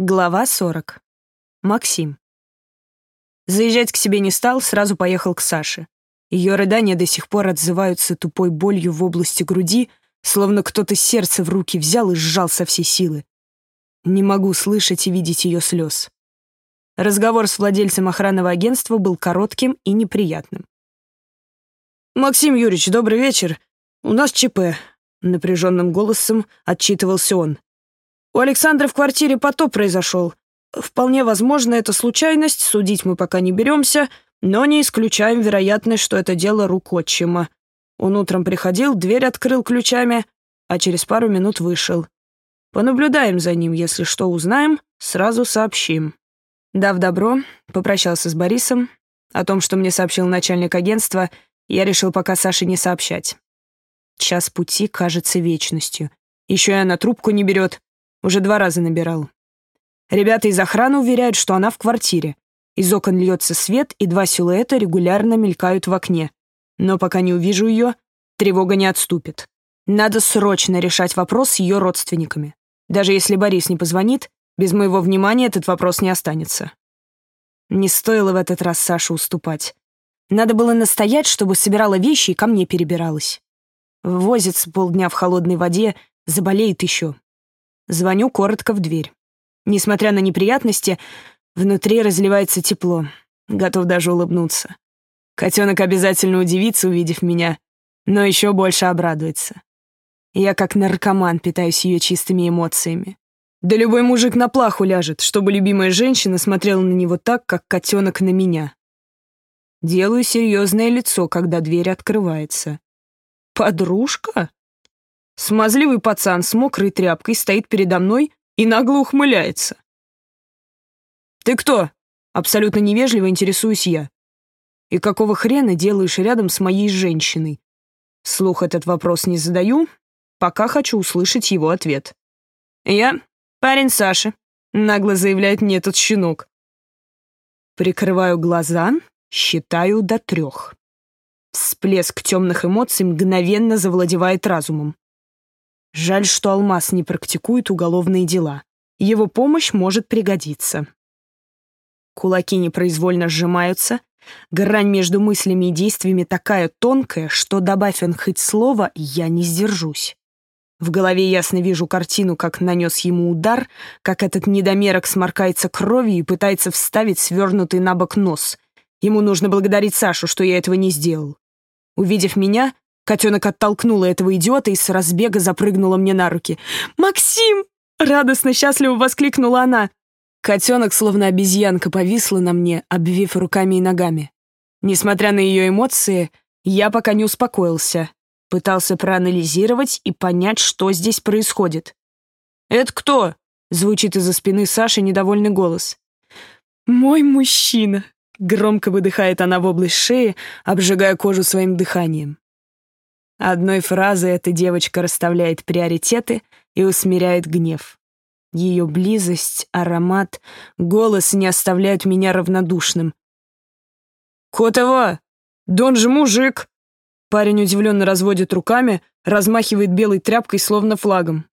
Глава 40. Максим. Заезжать к себе не стал, сразу поехал к Саше. Ее рыдания до сих пор отзываются тупой болью в области груди, словно кто-то сердце в руки взял и сжал со всей силы. Не могу слышать и видеть ее слез. Разговор с владельцем охранного агентства был коротким и неприятным. «Максим Юрьевич, добрый вечер. У нас ЧП», — напряженным голосом отчитывался он. У Александра в квартире потоп произошел. Вполне возможно, это случайность, судить мы пока не беремся, но не исключаем вероятность, что это дело рук отчима. Он утром приходил, дверь открыл ключами, а через пару минут вышел. Понаблюдаем за ним, если что узнаем, сразу сообщим. Дав добро, попрощался с Борисом. О том, что мне сообщил начальник агентства, я решил пока Саше не сообщать. Час пути кажется вечностью. Еще и она трубку не берет. Уже два раза набирал. Ребята из охраны уверяют, что она в квартире. Из окон льется свет, и два силуэта регулярно мелькают в окне. Но пока не увижу ее, тревога не отступит. Надо срочно решать вопрос с ее родственниками. Даже если Борис не позвонит, без моего внимания этот вопрос не останется. Не стоило в этот раз Саше уступать. Надо было настоять, чтобы собирала вещи и ко мне перебиралась. Возится полдня в холодной воде, заболеет еще. Звоню коротко в дверь. Несмотря на неприятности, внутри разливается тепло. Готов даже улыбнуться. Котенок обязательно удивится, увидев меня, но еще больше обрадуется. Я как наркоман питаюсь ее чистыми эмоциями. Да любой мужик на плаху ляжет, чтобы любимая женщина смотрела на него так, как котенок на меня. Делаю серьезное лицо, когда дверь открывается. «Подружка?» Смазливый пацан с мокрой тряпкой стоит передо мной и нагло ухмыляется. «Ты кто?» — абсолютно невежливо интересуюсь я. «И какого хрена делаешь рядом с моей женщиной?» Слух этот вопрос не задаю, пока хочу услышать его ответ. «Я парень Саши», — нагло заявляет мне этот щенок. Прикрываю глаза, считаю до трех. Всплеск темных эмоций мгновенно завладевает разумом. Жаль, что Алмаз не практикует уголовные дела. Его помощь может пригодиться. Кулаки непроизвольно сжимаются. Грань между мыслями и действиями такая тонкая, что, добавь он хоть слово, я не сдержусь. В голове ясно вижу картину, как нанес ему удар, как этот недомерок сморкается кровью и пытается вставить свернутый на бок нос. Ему нужно благодарить Сашу, что я этого не сделал. Увидев меня, Котенок оттолкнула этого идиота и с разбега запрыгнула мне на руки. «Максим!» — радостно, счастливо воскликнула она. Котенок, словно обезьянка, повисла на мне, обвив руками и ногами. Несмотря на ее эмоции, я пока не успокоился. Пытался проанализировать и понять, что здесь происходит. «Это кто?» — звучит из-за спины Саши недовольный голос. «Мой мужчина!» — громко выдыхает она в область шеи, обжигая кожу своим дыханием. Одной фразой эта девочка расставляет приоритеты и усмиряет гнев. Ее близость, аромат, голос не оставляют меня равнодушным. «Котова! Дон же мужик!» Парень удивленно разводит руками, размахивает белой тряпкой, словно флагом.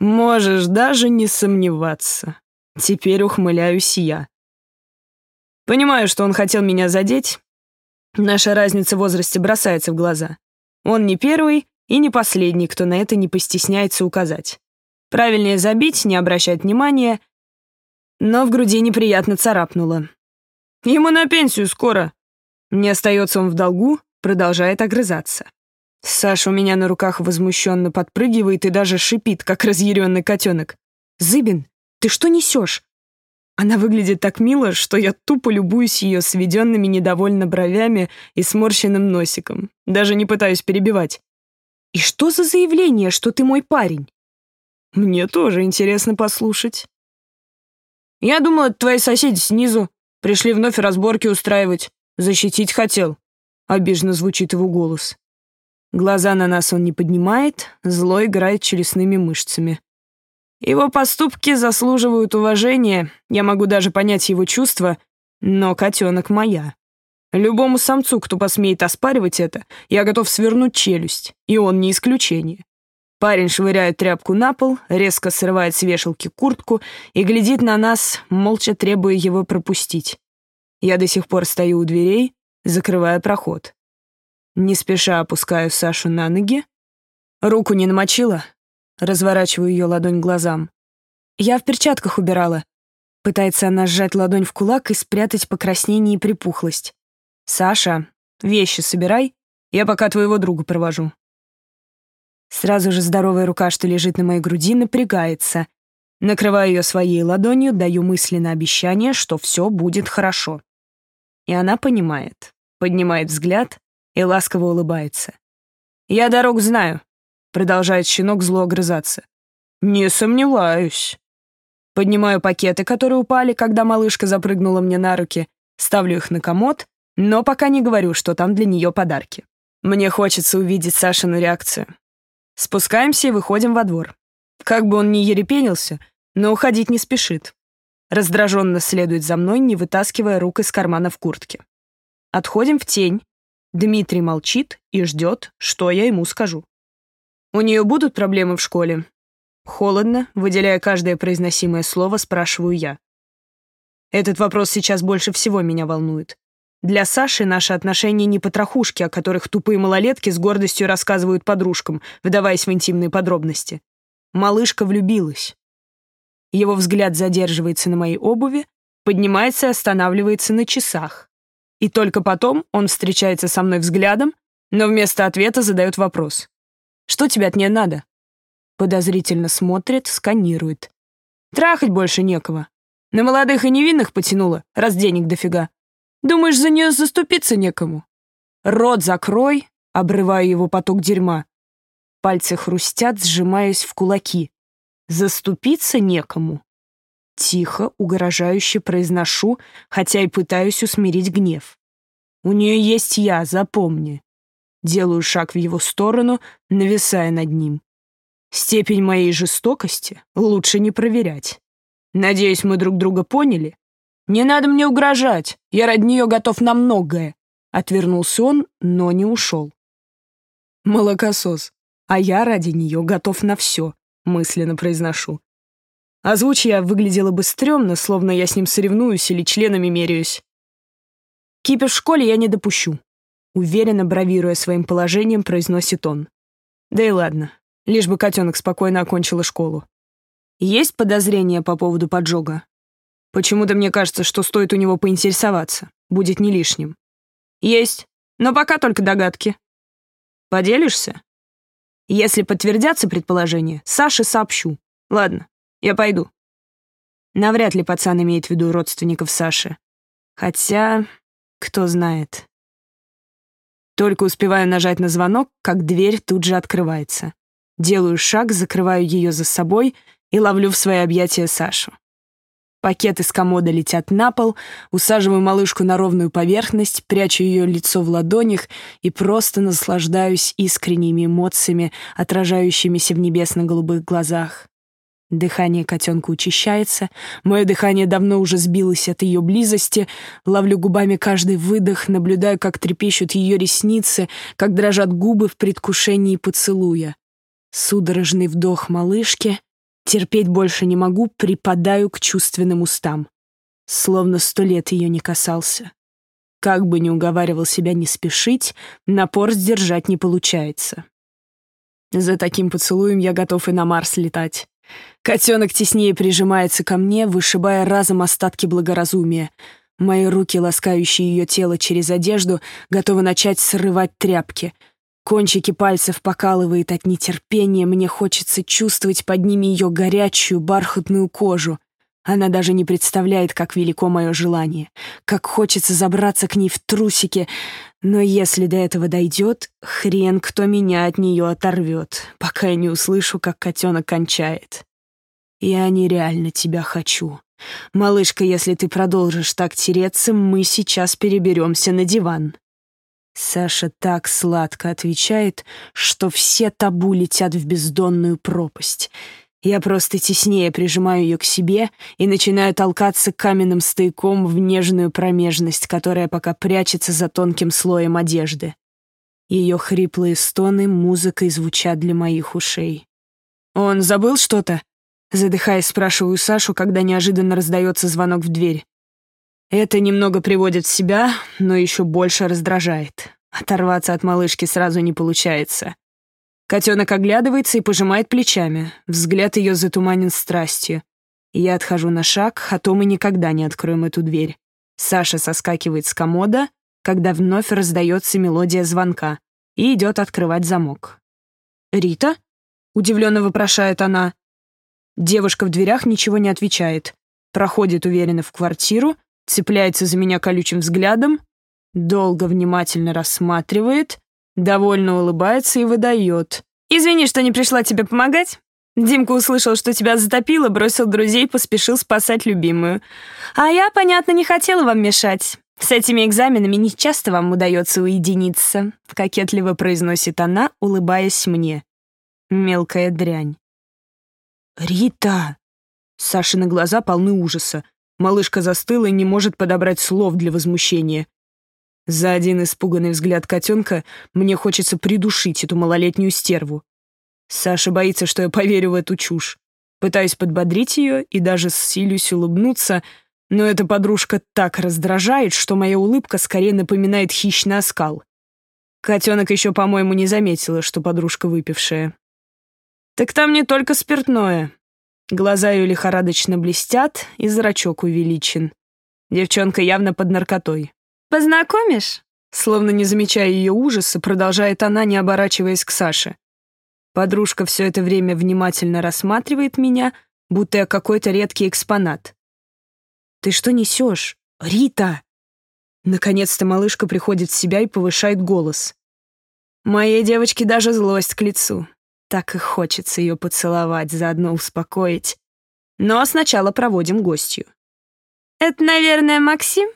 «Можешь даже не сомневаться. Теперь ухмыляюсь я. Понимаю, что он хотел меня задеть. Наша разница в возрасте бросается в глаза. Он не первый и не последний, кто на это не постесняется указать. Правильнее забить, не обращать внимания, но в груди неприятно царапнуло. Ему на пенсию скоро. Не остается он в долгу, продолжает огрызаться. Саша у меня на руках возмущенно подпрыгивает и даже шипит, как разъяренный котенок. «Зыбин, ты что несешь?» Она выглядит так мило, что я тупо любуюсь ее сведенными недовольно бровями и сморщенным носиком. Даже не пытаюсь перебивать. «И что за заявление, что ты мой парень?» «Мне тоже интересно послушать». «Я думал, твои соседи снизу. Пришли вновь разборки устраивать. Защитить хотел». Обиженно звучит его голос. Глаза на нас он не поднимает, зло играет челюстными мышцами. Его поступки заслуживают уважения, я могу даже понять его чувства, но котенок моя. Любому самцу, кто посмеет оспаривать это, я готов свернуть челюсть, и он не исключение. Парень швыряет тряпку на пол, резко срывает с вешалки куртку и глядит на нас, молча требуя его пропустить. Я до сих пор стою у дверей, закрывая проход. Не спеша опускаю Сашу на ноги. Руку не намочила. Разворачиваю ее ладонь глазам. Я в перчатках убирала. Пытается она сжать ладонь в кулак и спрятать покраснение и припухлость. «Саша, вещи собирай, я пока твоего друга провожу». Сразу же здоровая рука, что лежит на моей груди, напрягается. Накрываю ее своей ладонью, даю мысленно обещание, что все будет хорошо. И она понимает, поднимает взгляд и ласково улыбается. «Я дорогу знаю», — продолжает щенок зло огрызаться. «Не сомневаюсь». Поднимаю пакеты, которые упали, когда малышка запрыгнула мне на руки, ставлю их на комод, но пока не говорю, что там для нее подарки. Мне хочется увидеть Сашину реакцию. Спускаемся и выходим во двор. Как бы он ни ерепенился, но уходить не спешит. Раздраженно следует за мной, не вытаскивая рук из кармана в куртке. Отходим в тень. Дмитрий молчит и ждет, что я ему скажу. У нее будут проблемы в школе? Холодно, выделяя каждое произносимое слово, спрашиваю я. Этот вопрос сейчас больше всего меня волнует. Для Саши наши отношения не потрохушки, о которых тупые малолетки с гордостью рассказывают подружкам, выдаваясь в интимные подробности. Малышка влюбилась. Его взгляд задерживается на моей обуви, поднимается и останавливается на часах. И только потом он встречается со мной взглядом, но вместо ответа задает вопрос. «Что тебе от нее надо?» Подозрительно смотрит, сканирует. «Трахать больше некого. На молодых и невинных потянула, раз денег дофига. Думаешь, за нее заступиться некому? Рот закрой, обрываю его поток дерьма. Пальцы хрустят, сжимаясь в кулаки. Заступиться некому. Тихо, угрожающе произношу, хотя и пытаюсь усмирить гнев. У нее есть я, запомни. Делаю шаг в его сторону, нависая над ним. Степень моей жестокости лучше не проверять. Надеюсь, мы друг друга поняли? «Не надо мне угрожать, я ради нее готов на многое», — отвернулся он, но не ушел. «Молокосос, а я ради нее готов на все», — мысленно произношу. Озвучь я выглядела бы стрёмно, словно я с ним соревнуюсь или членами меряюсь. Кипиш в школе я не допущу. Уверенно бравируя своим положением, произносит он. Да и ладно, лишь бы котенок спокойно окончила школу. Есть подозрения по поводу поджога? Почему-то мне кажется, что стоит у него поинтересоваться. Будет не лишним. Есть, но пока только догадки. Поделишься? Если подтвердятся предположения, Саше сообщу. Ладно, я пойду. Навряд ли пацан имеет в виду родственников Саши. Хотя, кто знает. Только успеваю нажать на звонок, как дверь тут же открывается. Делаю шаг, закрываю ее за собой и ловлю в свои объятия Сашу. Пакеты с комода летят на пол, усаживаю малышку на ровную поверхность, прячу ее лицо в ладонях и просто наслаждаюсь искренними эмоциями, отражающимися в небесно-голубых глазах. Дыхание котенка учащается, мое дыхание давно уже сбилось от ее близости, ловлю губами каждый выдох, наблюдаю, как трепещут ее ресницы, как дрожат губы в предвкушении поцелуя. Судорожный вдох малышки — Терпеть больше не могу, припадаю к чувственным устам. Словно сто лет ее не касался. Как бы ни уговаривал себя не спешить, напор сдержать не получается. За таким поцелуем я готов и на Марс летать. Котенок теснее прижимается ко мне, вышибая разом остатки благоразумия. Мои руки, ласкающие ее тело через одежду, готовы начать срывать тряпки — Кончики пальцев покалывает от нетерпения, мне хочется чувствовать под ними ее горячую бархатную кожу. Она даже не представляет, как велико мое желание, как хочется забраться к ней в трусики, но если до этого дойдет, хрен кто меня от нее оторвет, пока я не услышу, как котенок кончает. Я нереально тебя хочу. Малышка, если ты продолжишь так тереться, мы сейчас переберемся на диван. Саша так сладко отвечает, что все табу летят в бездонную пропасть. Я просто теснее прижимаю ее к себе и начинаю толкаться каменным стояком в нежную промежность, которая пока прячется за тонким слоем одежды. Ее хриплые стоны музыкой звучат для моих ушей. Он забыл что-то? Задыхаясь, спрашиваю Сашу, когда неожиданно раздается звонок в дверь. Это немного приводит в себя, но еще больше раздражает. Оторваться от малышки сразу не получается. Котенок оглядывается и пожимает плечами. Взгляд ее затуманен страстью. Я отхожу на шаг, а то мы никогда не откроем эту дверь. Саша соскакивает с комода, когда вновь раздается мелодия звонка, и идет открывать замок. «Рита?» — удивленно вопрошает она. Девушка в дверях ничего не отвечает. Проходит уверенно в квартиру, цепляется за меня колючим взглядом, долго внимательно рассматривает, довольно улыбается и выдает. «Извини, что не пришла тебе помогать. Димка услышал, что тебя затопило, бросил друзей, поспешил спасать любимую. А я, понятно, не хотела вам мешать. С этими экзаменами не часто вам удается уединиться», — кокетливо произносит она, улыбаясь мне. Мелкая дрянь. «Рита!» Сашины глаза полны ужаса. Малышка застыла и не может подобрать слов для возмущения. За один испуганный взгляд котенка мне хочется придушить эту малолетнюю стерву. Саша боится, что я поверю в эту чушь. Пытаюсь подбодрить ее и даже силюсь улыбнуться, но эта подружка так раздражает, что моя улыбка скорее напоминает хищный оскал. Котенок еще, по-моему, не заметила, что подружка выпившая. Так там не только спиртное. Глаза ее лихорадочно блестят, и зрачок увеличен. Девчонка явно под наркотой. «Познакомишь?» Словно не замечая ее ужаса, продолжает она, не оборачиваясь к Саше. Подружка все это время внимательно рассматривает меня, будто я какой-то редкий экспонат. «Ты что несешь? Рита!» Наконец-то малышка приходит в себя и повышает голос. Моей девочке даже злость к лицу. Так и хочется ее поцеловать, заодно успокоить. Но сначала проводим гостью. «Это, наверное, Максим?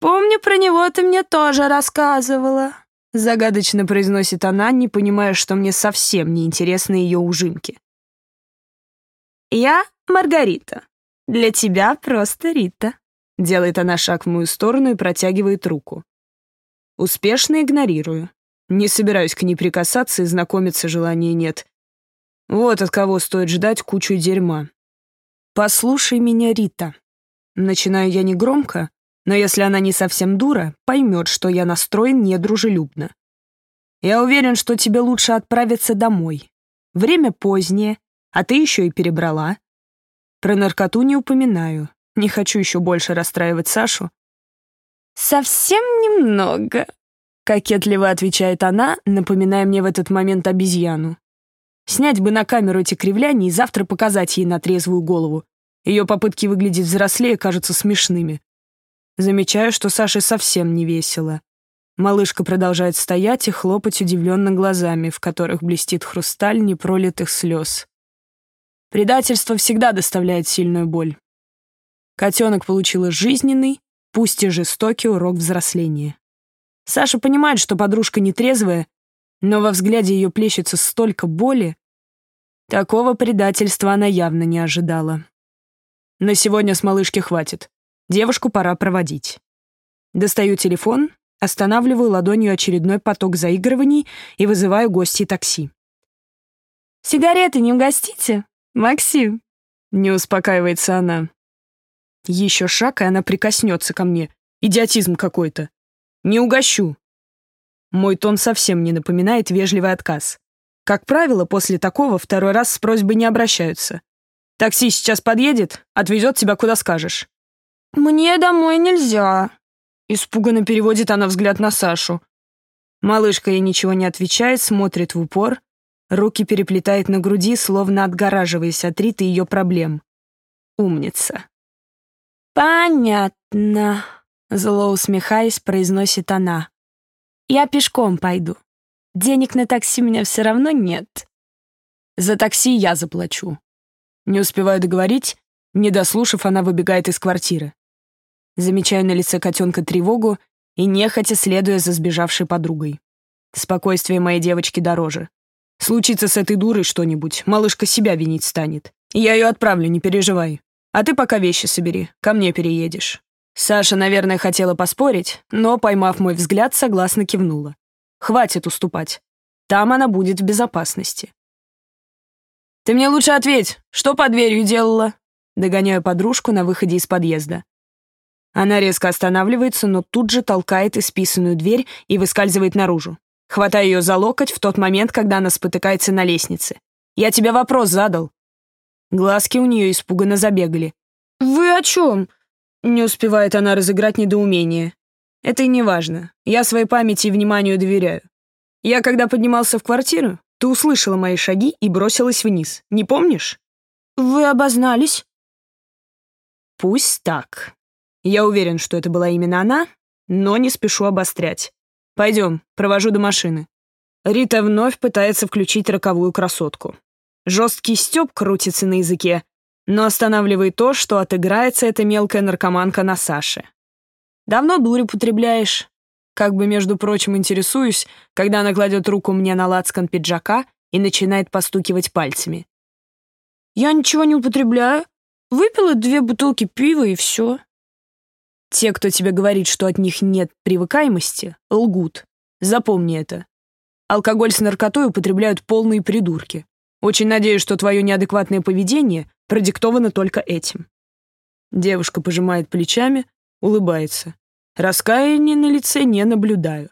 Помню, про него ты мне тоже рассказывала». Загадочно произносит она, не понимая, что мне совсем не интересны ее ужимки. «Я Маргарита. Для тебя просто Рита». Делает она шаг в мою сторону и протягивает руку. Успешно игнорирую. Не собираюсь к ней прикасаться и знакомиться желания нет. Вот от кого стоит ждать кучу дерьма. «Послушай меня, Рита». Начинаю я негромко, но если она не совсем дура, поймет, что я настроен недружелюбно. Я уверен, что тебе лучше отправиться домой. Время позднее, а ты еще и перебрала. Про наркоту не упоминаю. Не хочу еще больше расстраивать Сашу. «Совсем немного», — кокетливо отвечает она, напоминая мне в этот момент обезьяну. Снять бы на камеру эти кривляния и завтра показать ей на трезвую голову. Ее попытки выглядеть взрослее кажутся смешными. Замечаю, что Саше совсем не весело. Малышка продолжает стоять и хлопать удивленно глазами, в которых блестит хрусталь непролитых слез. Предательство всегда доставляет сильную боль. Котенок получила жизненный, пусть и жестокий урок взросления. Саша понимает, что подружка нетрезвая, но во взгляде ее плещется столько боли. Такого предательства она явно не ожидала. На сегодня с малышки хватит. Девушку пора проводить. Достаю телефон, останавливаю ладонью очередной поток заигрываний и вызываю гостей такси. «Сигареты не угостите, Максим?» Не успокаивается она. Еще шаг, и она прикоснется ко мне. Идиотизм какой-то. Не угощу. Мой тон совсем не напоминает вежливый отказ. Как правило, после такого второй раз с просьбой не обращаются. Такси сейчас подъедет, отвезет тебя куда скажешь. «Мне домой нельзя», — испуганно переводит она взгляд на Сашу. Малышка ей ничего не отвечает, смотрит в упор, руки переплетает на груди, словно отгораживаясь от Риты ее проблем. Умница. «Понятно», — зло усмехаясь, произносит она. «Я пешком пойду. Денег на такси у меня все равно нет». «За такси я заплачу». Не успеваю договорить, не дослушав, она выбегает из квартиры. Замечаю на лице котенка тревогу и нехотя следуя за сбежавшей подругой. Спокойствие моей девочки дороже. Случится с этой дурой что-нибудь, малышка себя винить станет. Я ее отправлю, не переживай. А ты пока вещи собери, ко мне переедешь. Саша, наверное, хотела поспорить, но, поймав мой взгляд, согласно кивнула. Хватит уступать. Там она будет в безопасности. «Ты мне лучше ответь, что под дверью делала?» Догоняю подружку на выходе из подъезда. Она резко останавливается, но тут же толкает исписанную дверь и выскальзывает наружу. Хватаю ее за локоть в тот момент, когда она спотыкается на лестнице. «Я тебе вопрос задал». Глазки у нее испуганно забегали. «Вы о чем?» Не успевает она разыграть недоумение. «Это и не важно. Я своей памяти и вниманию доверяю. Я, когда поднимался в квартиру, ты услышала мои шаги и бросилась вниз. Не помнишь?» «Вы обознались?» «Пусть так. Я уверен, что это была именно она, но не спешу обострять. Пойдем, провожу до машины». Рита вновь пытается включить роковую красотку. Жесткий стёб крутится на языке, но останавливает то, что отыграется эта мелкая наркоманка на Саше. «Давно дурь употребляешь?» Как бы, между прочим, интересуюсь, когда она кладет руку мне на лацкан пиджака и начинает постукивать пальцами. «Я ничего не употребляю. Выпила две бутылки пива и все». Те, кто тебе говорит, что от них нет привыкаемости, лгут. Запомни это. Алкоголь с наркотой употребляют полные придурки. Очень надеюсь, что твое неадекватное поведение продиктовано только этим. Девушка пожимает плечами, улыбается. Раскаяния на лице не наблюдаю.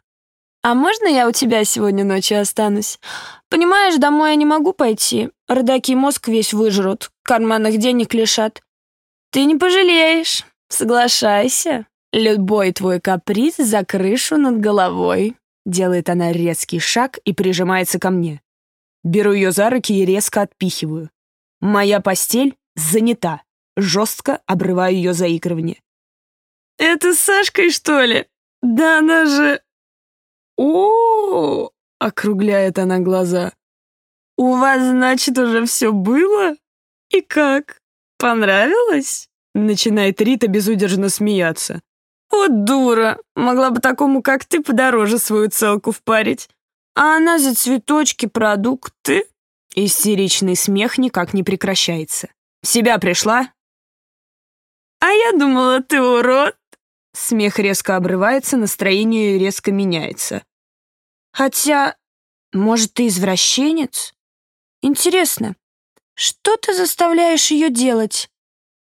«А можно я у тебя сегодня ночью останусь? Понимаешь, домой я не могу пойти. Родаки мозг весь выжрут, карманных денег лишат. Ты не пожалеешь. Соглашайся. Любой твой каприз за крышу над головой». Делает она резкий шаг и прижимается ко мне. Беру ее за руки и резко отпихиваю. Моя постель занята. Жестко обрываю ее заигрывание. «Это с Сашкой, что ли? Да она же...» о, округляет она глаза. «У вас, значит, уже все было? И как? Понравилось?» Начинает Рита безудержно смеяться. «Вот дура! Могла бы такому, как ты, подороже свою целку впарить. А она за цветочки, продукты...» Истеричный смех никак не прекращается. «В себя пришла?» «А я думала, ты урод!» Смех резко обрывается, настроение резко меняется. «Хотя, может, ты извращенец? Интересно, что ты заставляешь ее делать?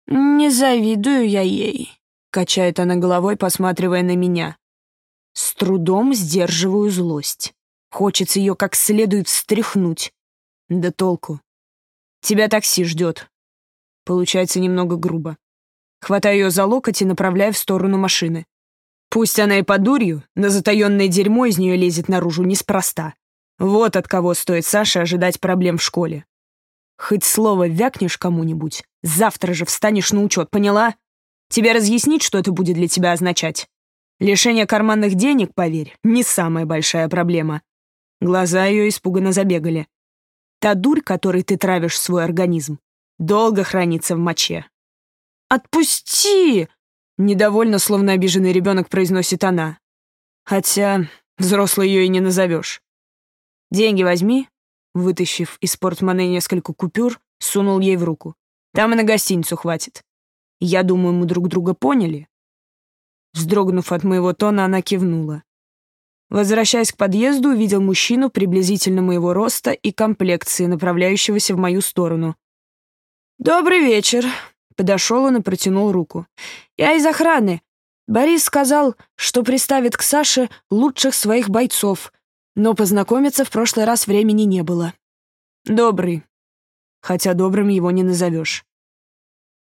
Не завидую я ей», — качает она головой, посматривая на меня. С трудом сдерживаю злость. Хочется ее как следует встряхнуть. Да толку. Тебя такси ждет. Получается немного грубо. Хватаю ее за локоть и направляю в сторону машины. Пусть она и по дурью, но затаённое дерьмо из нее лезет наружу неспроста. Вот от кого стоит Саше ожидать проблем в школе. Хоть слово вякнешь кому-нибудь, завтра же встанешь на учет, поняла? Тебе разъяснить, что это будет для тебя означать? Лишение карманных денег, поверь, не самая большая проблема. Глаза ее испуганно забегали. Та дурь, которой ты травишь свой организм, долго хранится в моче. «Отпусти!» — недовольно, словно обиженный ребенок, произносит она. Хотя взрослый ее и не назовешь. «Деньги возьми», — вытащив из портмоне несколько купюр, сунул ей в руку. «Там и на гостиницу хватит. Я думаю, мы друг друга поняли». Вздрогнув от моего тона, она кивнула. Возвращаясь к подъезду, увидел мужчину приблизительно моего роста и комплекции, направляющегося в мою сторону. «Добрый вечер», — подошел он и протянул руку. «Я из охраны. Борис сказал, что приставит к Саше лучших своих бойцов, но познакомиться в прошлый раз времени не было». «Добрый. Хотя добрым его не назовешь».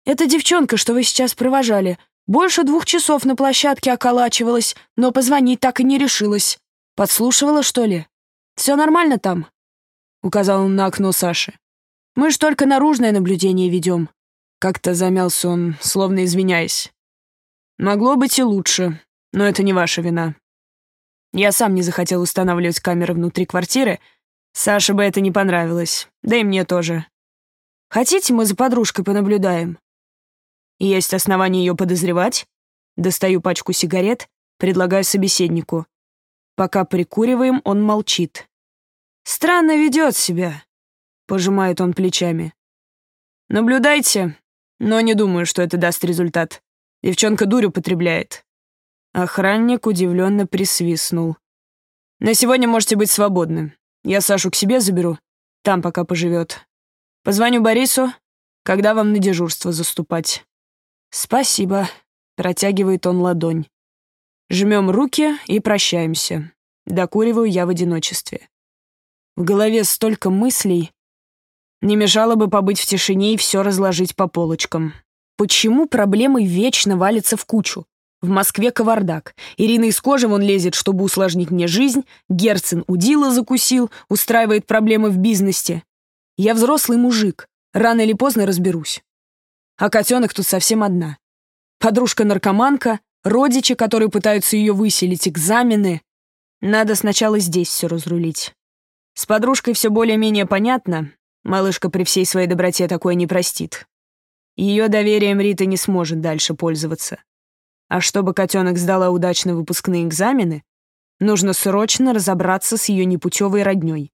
«Это девчонка, что вы сейчас провожали. Больше двух часов на площадке околачивалась, но позвонить так и не решилась. Подслушивала, что ли? Все нормально там?» Указал он на окно Саши. «Мы ж только наружное наблюдение ведем». Как-то замялся он, словно извиняясь. «Могло быть и лучше, но это не ваша вина. Я сам не захотел устанавливать камеры внутри квартиры. Саше бы это не понравилось, да и мне тоже. Хотите, мы за подружкой понаблюдаем?» Есть основания ее подозревать. Достаю пачку сигарет, предлагаю собеседнику. Пока прикуриваем, он молчит. «Странно ведет себя», — пожимает он плечами. «Наблюдайте, но не думаю, что это даст результат. Девчонка дурь употребляет». Охранник удивленно присвистнул. «На сегодня можете быть свободны. Я Сашу к себе заберу. Там пока поживет. Позвоню Борису, когда вам на дежурство заступать. Спасибо. Протягивает он ладонь. Жмем руки и прощаемся. Докуриваю я в одиночестве. В голове столько мыслей. Не мешало бы побыть в тишине и все разложить по полочкам. Почему проблемы вечно валятся в кучу? В Москве кавардак. Ирина из кожи вон лезет, чтобы усложнить мне жизнь. Герцен удила закусил, устраивает проблемы в бизнесе. Я взрослый мужик. Рано или поздно разберусь. А котенок тут совсем одна. Подружка-наркоманка, родичи, которые пытаются ее выселить, экзамены. Надо сначала здесь все разрулить. С подружкой все более-менее понятно. Малышка при всей своей доброте такое не простит. Ее доверием Рита не сможет дальше пользоваться. А чтобы котенок сдала удачно выпускные экзамены, нужно срочно разобраться с ее непутевой родней.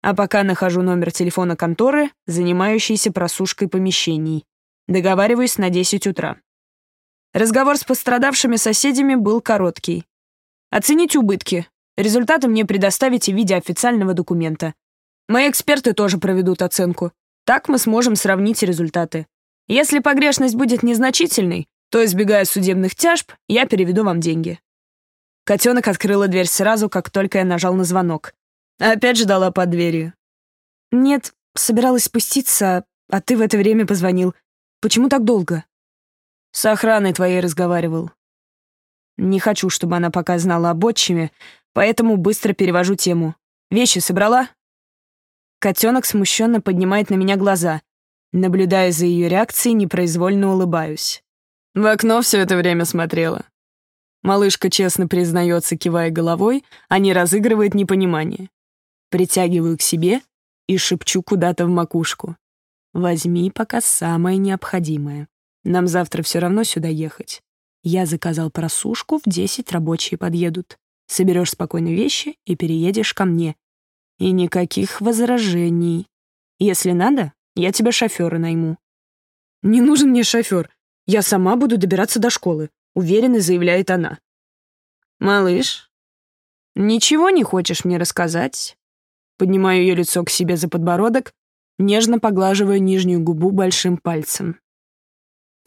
А пока нахожу номер телефона конторы, занимающейся просушкой помещений. Договариваюсь на 10 утра. Разговор с пострадавшими соседями был короткий. Оценить убытки. Результаты мне предоставите в виде официального документа. Мои эксперты тоже проведут оценку. Так мы сможем сравнить результаты. Если погрешность будет незначительной, то, избегая судебных тяжб, я переведу вам деньги». Котенок открыла дверь сразу, как только я нажал на звонок. Опять ждала под дверью. «Нет, собиралась спуститься, а ты в это время позвонил. Почему так долго?» «С охраной твоей разговаривал. Не хочу, чтобы она пока знала об отчиме, поэтому быстро перевожу тему. Вещи собрала?» Котенок смущенно поднимает на меня глаза. Наблюдая за ее реакцией, непроизвольно улыбаюсь. В окно все это время смотрела. Малышка честно признается, кивая головой, а не разыгрывает непонимание. Притягиваю к себе и шепчу куда-то в макушку. «Возьми пока самое необходимое. Нам завтра все равно сюда ехать. Я заказал просушку, в десять рабочие подъедут. Соберешь спокойно вещи и переедешь ко мне. И никаких возражений. Если надо, я тебе шофера найму». «Не нужен мне шофер. Я сама буду добираться до школы», — уверенно заявляет она. «Малыш, ничего не хочешь мне рассказать?» Поднимаю ее лицо к себе за подбородок, нежно поглаживая нижнюю губу большим пальцем.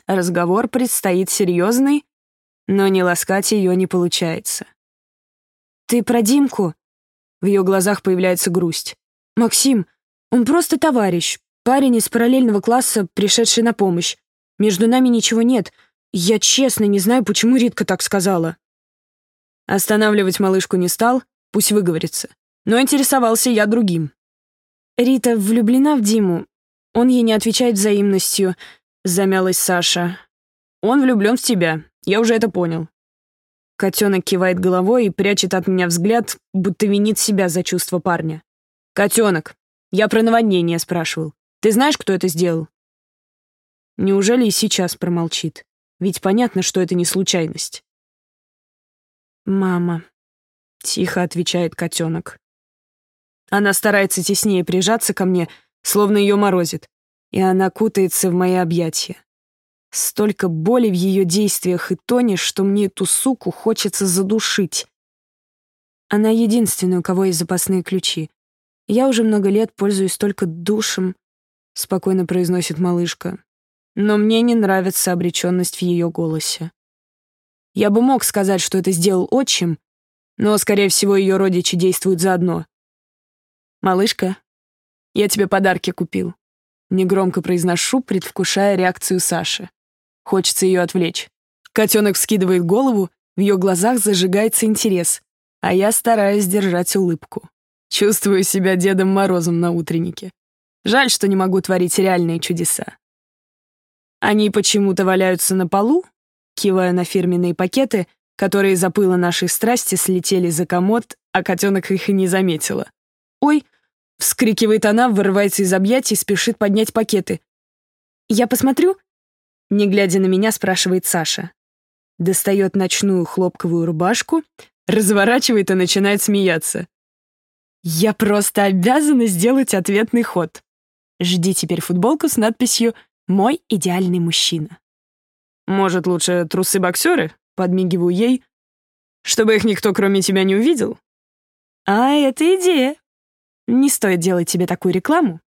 Разговор предстоит серьезный, но не ласкать ее не получается. «Ты про Димку?» В ее глазах появляется грусть. «Максим, он просто товарищ, парень из параллельного класса, пришедший на помощь. Между нами ничего нет. Я честно не знаю, почему Ритка так сказала». Останавливать малышку не стал, пусть выговорится. Но интересовался я другим. «Рита влюблена в Диму. Он ей не отвечает взаимностью», — замялась Саша. «Он влюблен в тебя. Я уже это понял». Котенок кивает головой и прячет от меня взгляд, будто винит себя за чувство парня. «Котенок, я про наводнение спрашивал. Ты знаешь, кто это сделал?» Неужели и сейчас промолчит? Ведь понятно, что это не случайность. «Мама», — тихо отвечает котенок. Она старается теснее прижаться ко мне, словно ее морозит, и она кутается в мои объятия. Столько боли в ее действиях и тоне, что мне эту суку хочется задушить. Она единственная, у кого есть запасные ключи. Я уже много лет пользуюсь только душем, — спокойно произносит малышка но мне не нравится обреченность в ее голосе. Я бы мог сказать, что это сделал отчим, но, скорее всего, ее родичи действуют заодно. «Малышка, я тебе подарки купил», — негромко произношу, предвкушая реакцию Саши. Хочется ее отвлечь. Котенок вскидывает голову, в ее глазах зажигается интерес, а я стараюсь держать улыбку. Чувствую себя Дедом Морозом на утреннике. Жаль, что не могу творить реальные чудеса. Они почему-то валяются на полу, кивая на фирменные пакеты, которые из-за пыла нашей страсти слетели за комод, а котенок их и не заметила. «Ой!» — вскрикивает она, вырывается из объятий, спешит поднять пакеты. «Я посмотрю?» Не глядя на меня, спрашивает Саша. Достает ночную хлопковую рубашку, разворачивает и начинает смеяться. «Я просто обязана сделать ответный ход. Жди теперь футболку с надписью мой идеальный мужчина. Может, лучше трусы-боксеры? Подмигиваю ей. Чтобы их никто, кроме тебя, не увидел? А это идея. Не стоит делать тебе такую рекламу.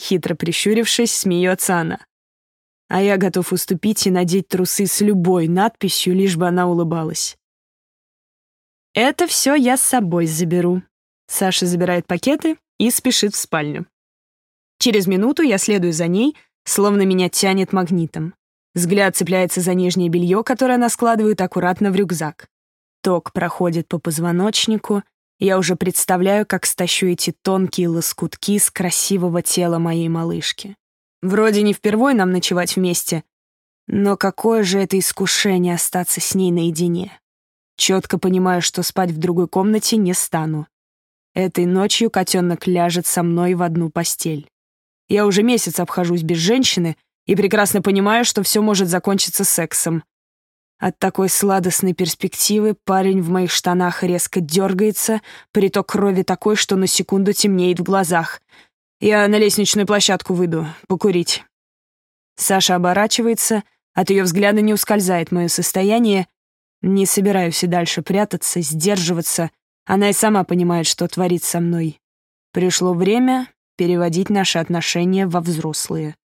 Хитро прищурившись, смеется она. А я готов уступить и надеть трусы с любой надписью, лишь бы она улыбалась. «Это все я с собой заберу». Саша забирает пакеты и спешит в спальню. Через минуту я следую за ней, словно меня тянет магнитом. Взгляд цепляется за нижнее белье, которое она складывает аккуратно в рюкзак. Ток проходит по позвоночнику, я уже представляю, как стащу эти тонкие лоскутки с красивого тела моей малышки. Вроде не впервой нам ночевать вместе, но какое же это искушение остаться с ней наедине. Четко понимаю, что спать в другой комнате не стану. Этой ночью котенок ляжет со мной в одну постель. Я уже месяц обхожусь без женщины и прекрасно понимаю, что все может закончиться сексом. От такой сладостной перспективы парень в моих штанах резко дергается, приток крови такой, что на секунду темнеет в глазах. Я на лестничную площадку выйду, покурить. Саша оборачивается, от ее взгляда не ускользает мое состояние. Не собираюсь и дальше прятаться, сдерживаться. Она и сама понимает, что творит со мной. Пришло время переводить наши отношения во взрослые.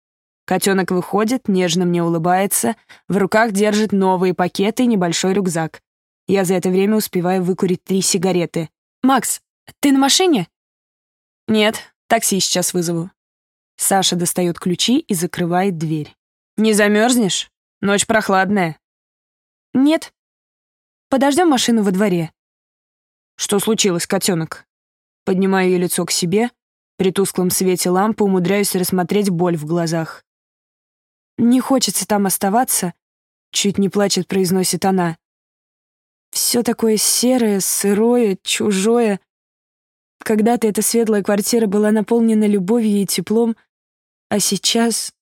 Котенок выходит, нежно мне улыбается, в руках держит новые пакеты и небольшой рюкзак. Я за это время успеваю выкурить три сигареты. «Макс, ты на машине?» «Нет, такси сейчас вызову». Саша достает ключи и закрывает дверь. «Не замерзнешь? Ночь прохладная». «Нет. Подождем машину во дворе». «Что случилось, котенок?» Поднимаю ее лицо к себе. При тусклом свете лампы умудряюсь рассмотреть боль в глазах. Не хочется там оставаться, чуть не плачет, произносит она. Все такое серое, сырое, чужое. Когда-то эта светлая квартира была наполнена любовью и теплом, а сейчас...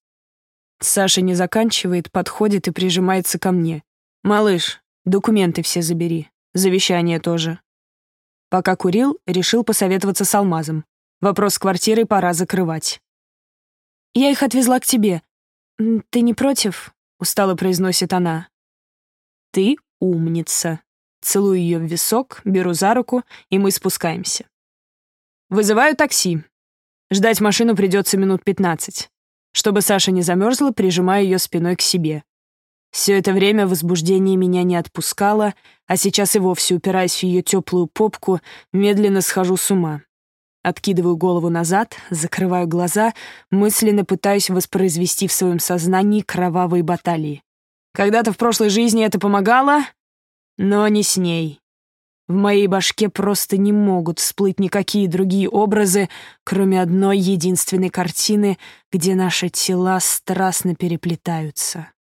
Саша не заканчивает, подходит и прижимается ко мне. «Малыш, документы все забери. Завещание тоже». Пока курил, решил посоветоваться с Алмазом. Вопрос с квартирой пора закрывать. «Я их отвезла к тебе. «Ты не против?» — устало произносит она. «Ты умница». Целую ее в висок, беру за руку, и мы спускаемся. Вызываю такси. Ждать машину придется минут пятнадцать. Чтобы Саша не замерзла, прижимаю ее спиной к себе. Все это время возбуждение меня не отпускало, а сейчас и вовсе, упираясь в ее теплую попку, медленно схожу с ума. Откидываю голову назад, закрываю глаза, мысленно пытаюсь воспроизвести в своем сознании кровавые баталии. Когда-то в прошлой жизни это помогало, но не с ней. В моей башке просто не могут всплыть никакие другие образы, кроме одной единственной картины, где наши тела страстно переплетаются.